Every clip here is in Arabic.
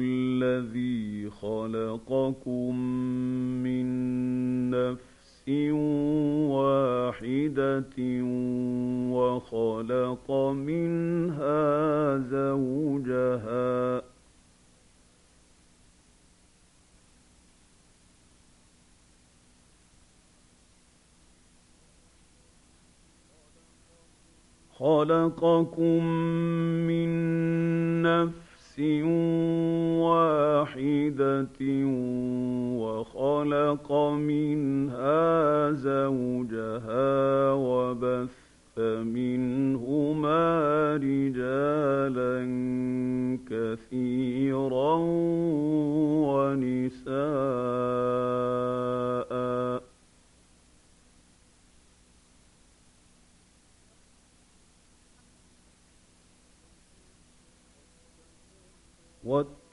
الذي خلقكم من نفس واحدة وخلق منها زوجها خلقكم من نفس واحدة وخلق منها زوجها وبث منهما رجالا كثيرا ونساء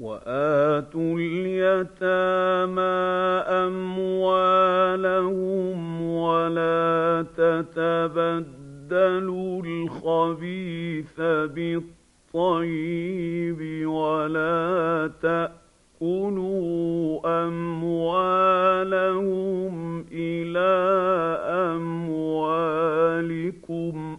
وآتوا اليتامى أموالهم ولا تتبدلوا الخبيث بالطيب ولا تأكلوا أموالهم إلى أموالكم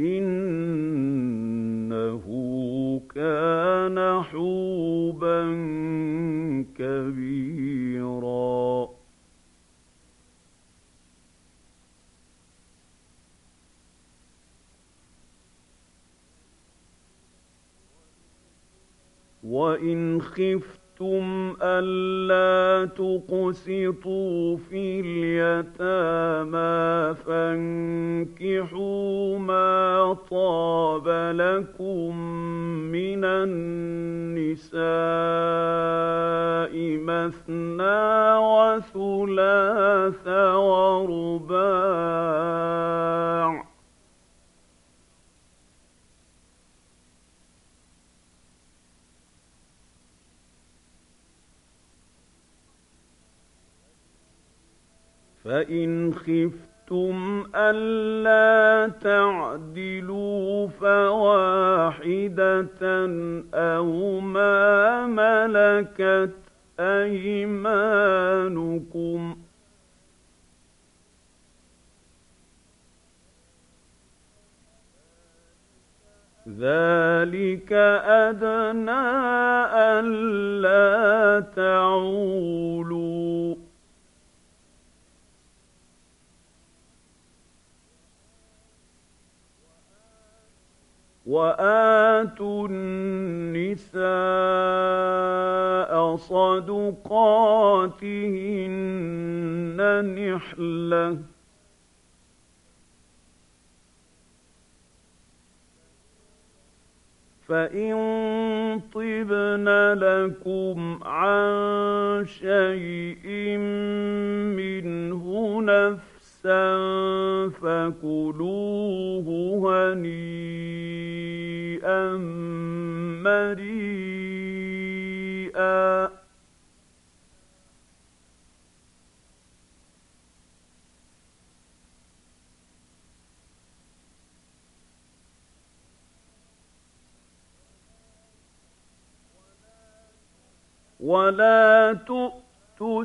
إنه كان حوبا كبيرا. وإن خفت خفتم ألا تقسطوا في اليتامى فانكحوا ما طاب لكم من النساء مثنى وثلاث ورباع فإن خفتم ألا تعدلوا فواحدة أو ما ملكت أيمانكم ذلك أدنى ألا تعولوا وآتوا النساء صدقاتهن نحلةً. فإن طبن لكم عن شيء منه نفسا فكلوه هنيئا مريئا. ولا تؤتوا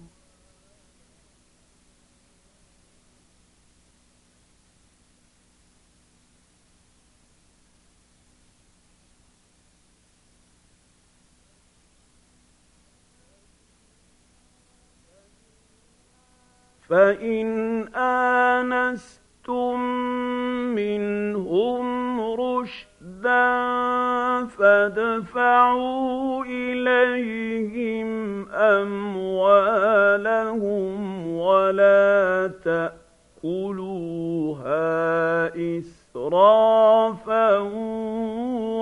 فإن آنستم منهم رشدا فادفعوا إليهم أموالهم ولا تأكلوها إسرافا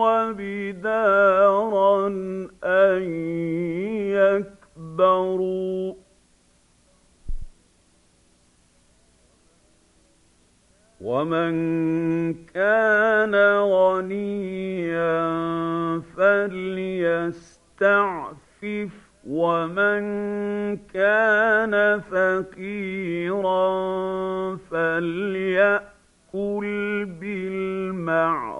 وبدارا أن يكبروا ومن كان غنيا فليستعفف ومن كان فقيرا فليأكل بالمعروف.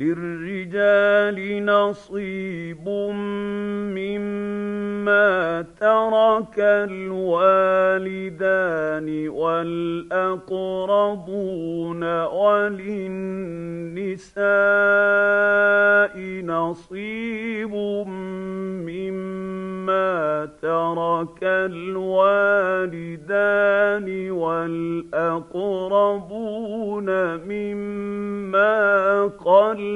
للرجال نصيب مما ترك الوالدان والأقربون وللنساء نصيب مما ترك الوالدان والأقربون مما قل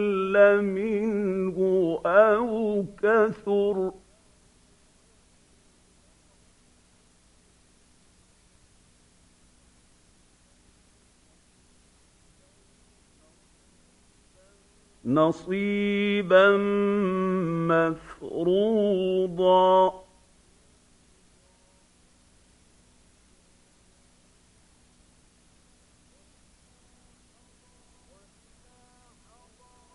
منه أو كثر. نصيبا مفروضا.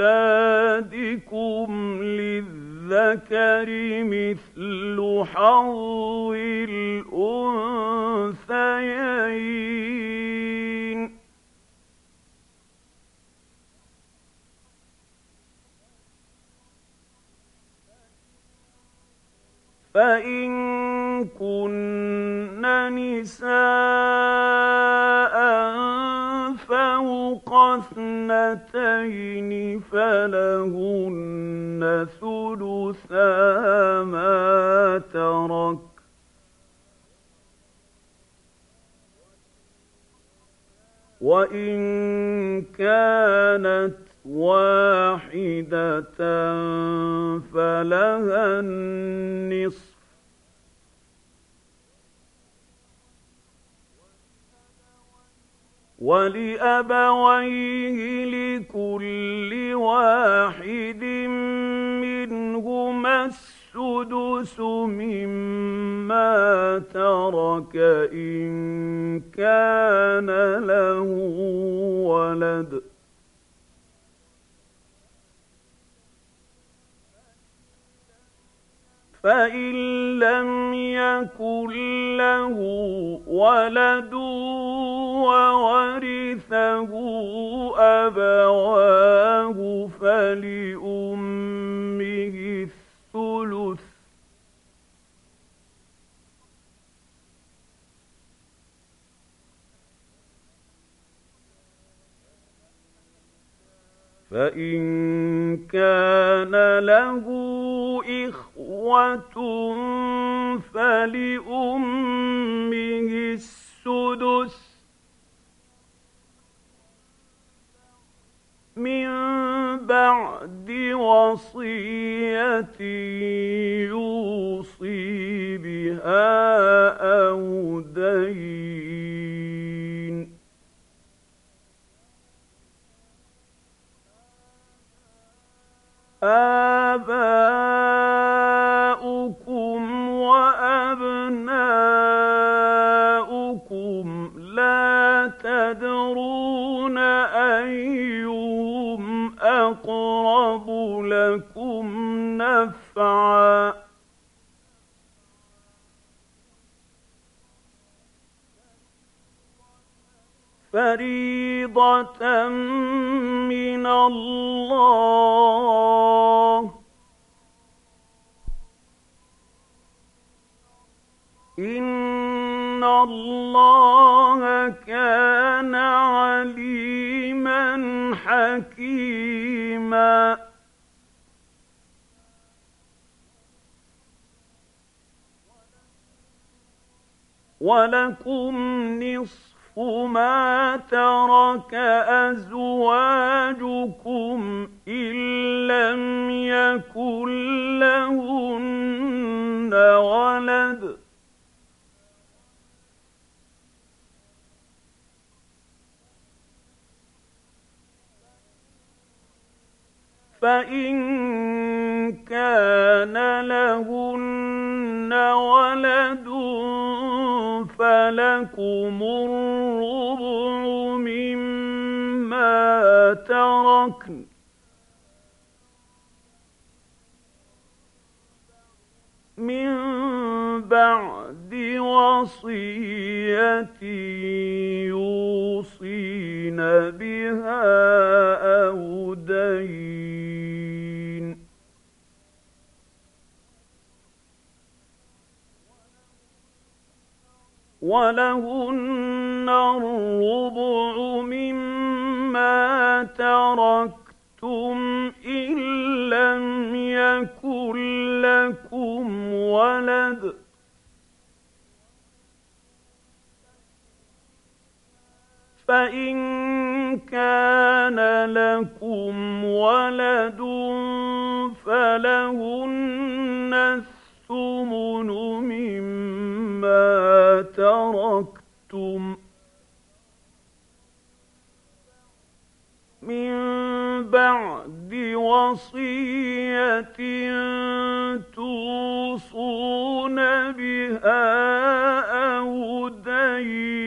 أولادكم للذكر مثل حظ الأنثيين. فإن كن نساء اثنتين فلهن ثلثا ما ترك. وإن كانت واحدة فلها النصف ولأبويه لكل واحد منهما السدس مما ترك إن كان له ولد. فإن لم يكن له ولد وورثه أبواه فلأمه الثلث فإن كان له إخوة فلأمه السدس من بعد وصية يوصي فريضة من الله إن الله كان عليما حكيما ولكم ما ترك أزواجكم إن لم يكن لهن ولد. فإن كان لهن ولد فلكم الربع مما تركن من بعد وصية يوصين بها أو دين ولهن الربع مما تركتم إن لم يكن لكم ولد فإن كان لكم ولد فلهن تركتم من بعد وصية توصون بها أو دين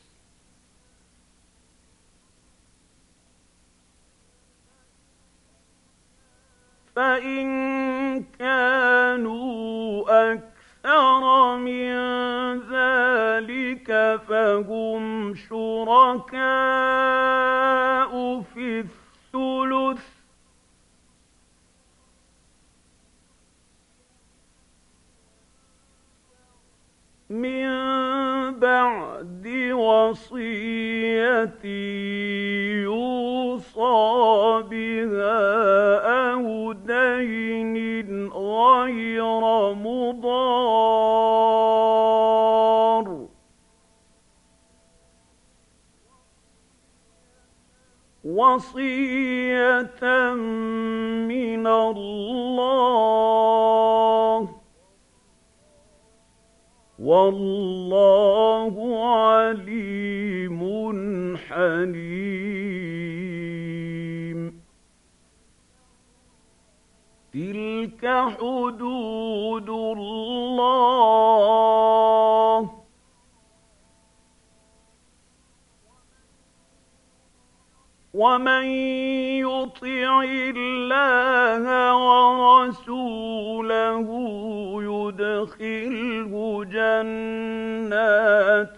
فإن كانوا أكثر من ذلك فهم شركاء في الثلث. من بعد وصية وصية من الله. والله عليم حليم. تلك حدود الله. ومن يطع الله ورسوله يدخله جنات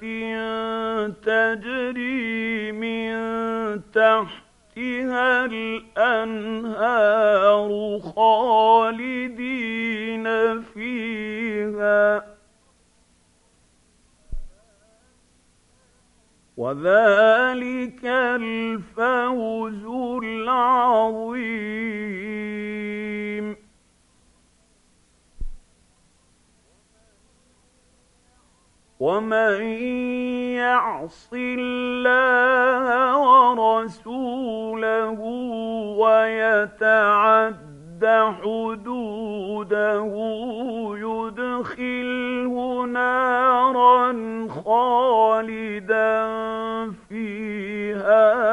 تجري من تحتها الانهار خالدين فيها وذلك الفوز العظيم. ومن يعص الله ورسوله ويتعد حدوده يدخله نارا خالدا فيها.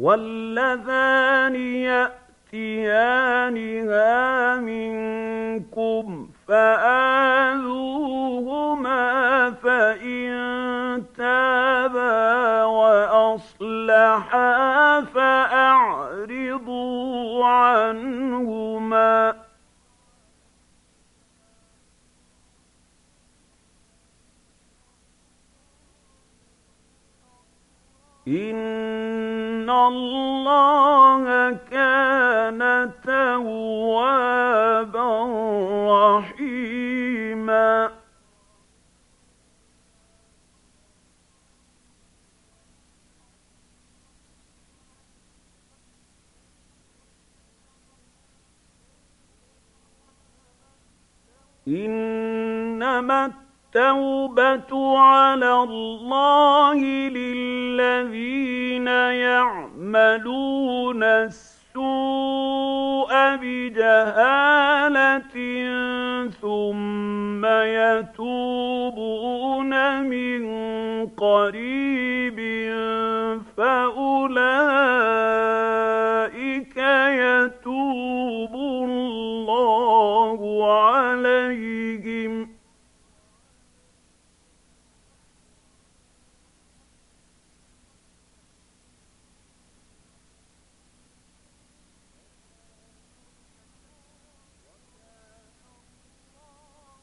واللذان يأتيانها منكم فآذوهما فإن تابا وأصلحا فأعرضوا عنهما إن الله كان توابا رحيما إنما التوبة على الله للذين يعملون السوء بجهالة ثم يتوبون من قريب فأولئك يتوب الله عليهم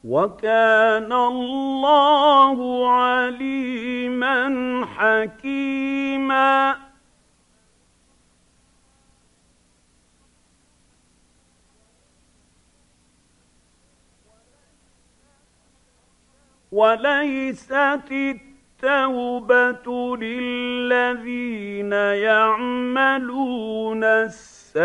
وكان الله عليما حكيما. وليست التوبة للذين يعملون السيئات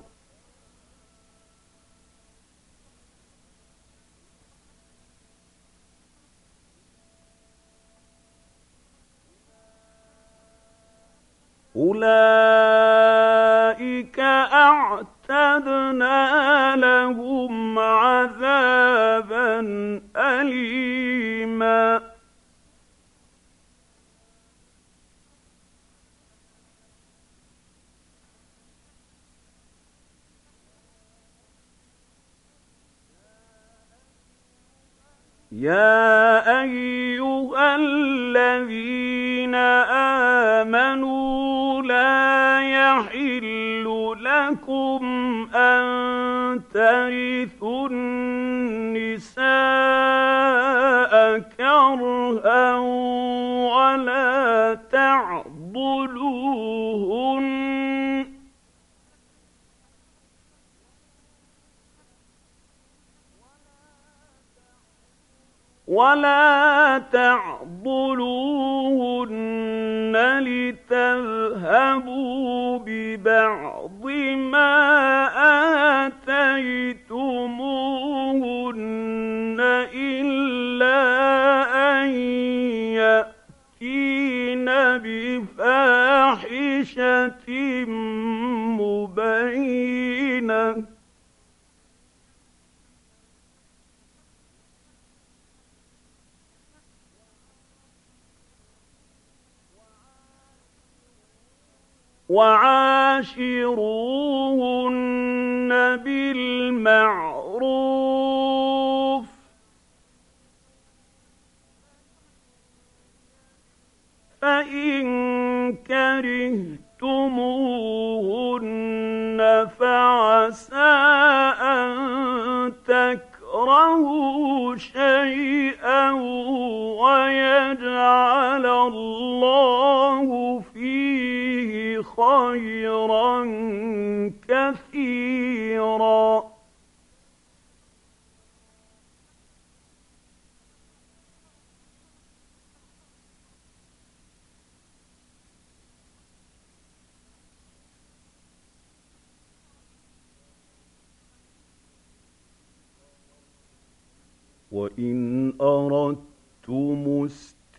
أولئك أعتدنا لهم عذابا أليما. يا أيها الذين ترثوا النساء كرها ولا تعضلوهن. ولا تعضلوهن لتذهبوا ببعض ما آتيتموهن إلا أن يأتين بفاحشة مبينة. وعاشروهن بالمعروف. فإن كرهتموهن فعسى أن تكرهوا شيئا ويجعل الله خيرا كثيرا. وإن أردتم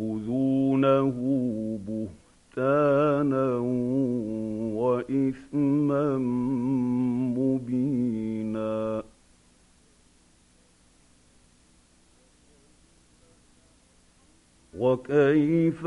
أتأخذونه بهتانا وإثما مبينا. وكيف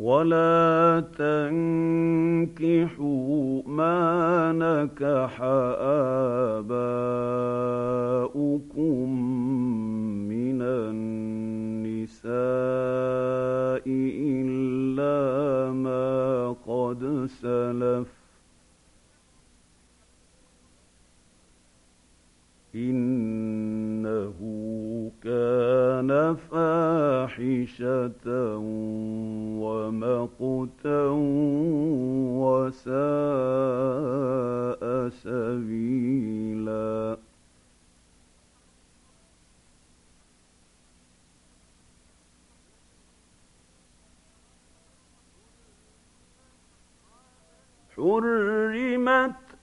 ولا تنكحوا ما نكح آباؤكم من النساء إلا ما قد سلف فاحشة ومقتا وساء سبيلا. حرمت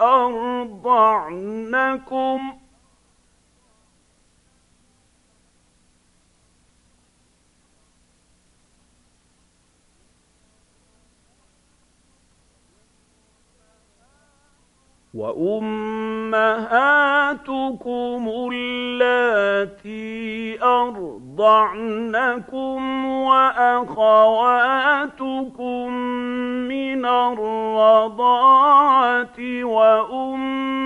أرضعنكم وأمهاتكم اللاتي أرضعنكم وأخواتكم من الرضاعة وأمهات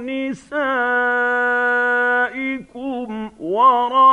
نسائكم وربائبكم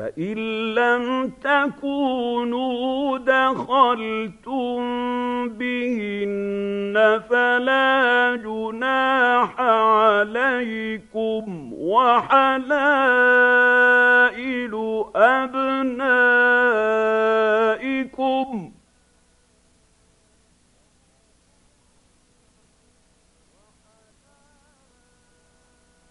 فإن لم تكونوا دخلتم بهن فلا جناح عليكم وحلائل أبنائكم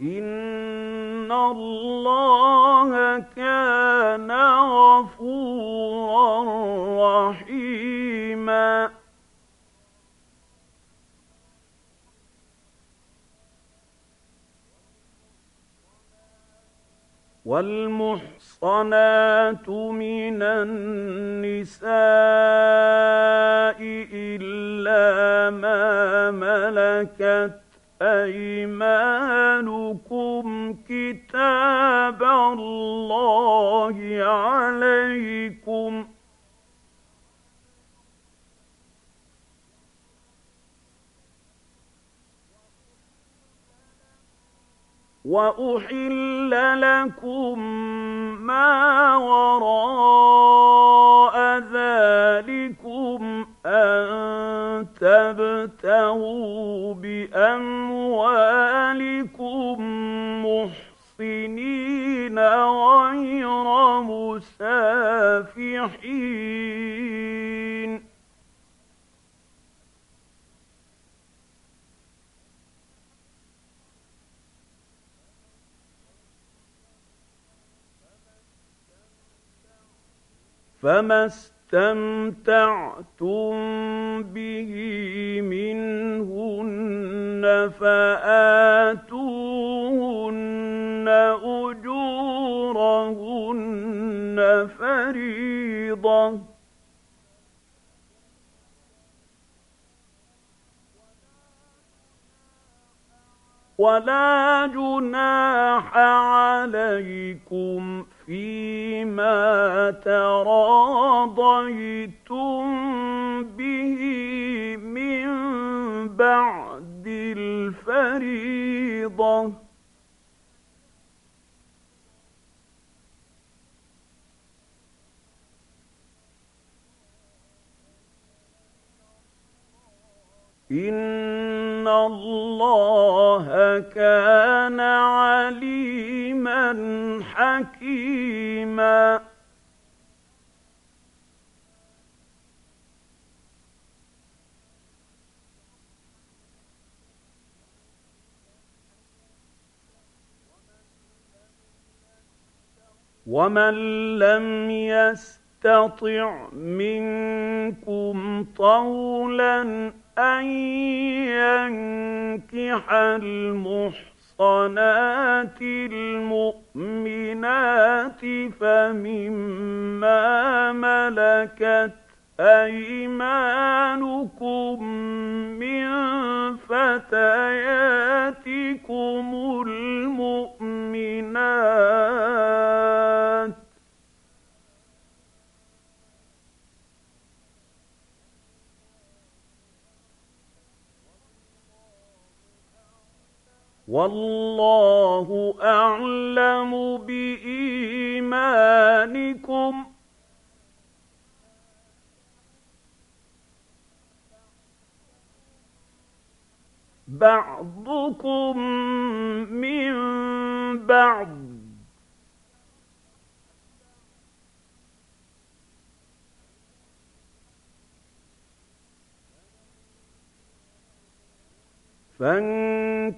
إن الله كان غفورا رحيما والمحصنات من النساء إلا ما ملكت أيمانكم كتاب الله عليكم؟ وأحل لكم ما وراء ذلكم أن تبتغوا بأموالكم محصنين غير مسافحين. فما استمتعتم به منهن فآتوهن أجورهن فريضة. ولا جناح عليكم فيما تراضيتم به من بعد الفريضة. إن الله كان عليما حكيما ومن لم يستطع منكم طولا أن ينكح المحصنات المؤمنات فمما ملكت أيمانكم من فتياتكم المؤمنات والله أعلم بإيمانكم. بعضكم من بعض فانكحوهن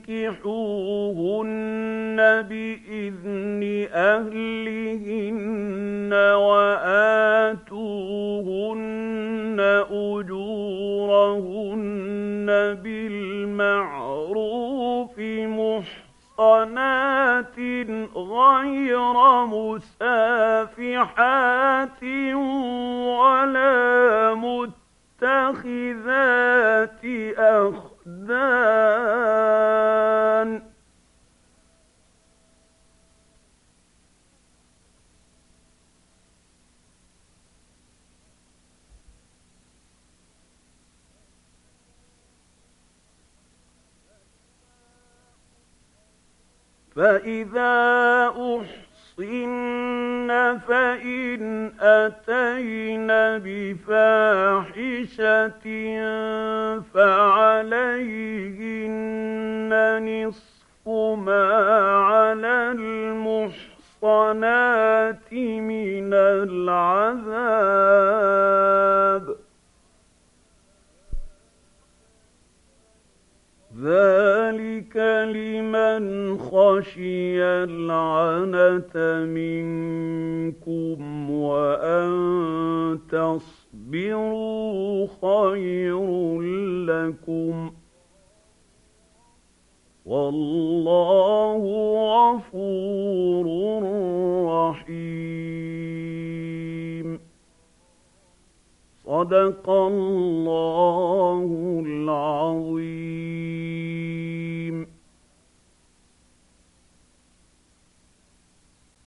بإذن أهلهن وآتوهن أجورهن بالمعروف محصنات غير مسافحات ولا متخذات أخذ الأخدان فإذا أحصن فإن أتين بفاحشة فعليهن نصف ما على المحصنات من العذاب ذلك لمن خشي العنة منكم وأن تصبروا خير لكم والله غفور رحيم صدق الله العظيم.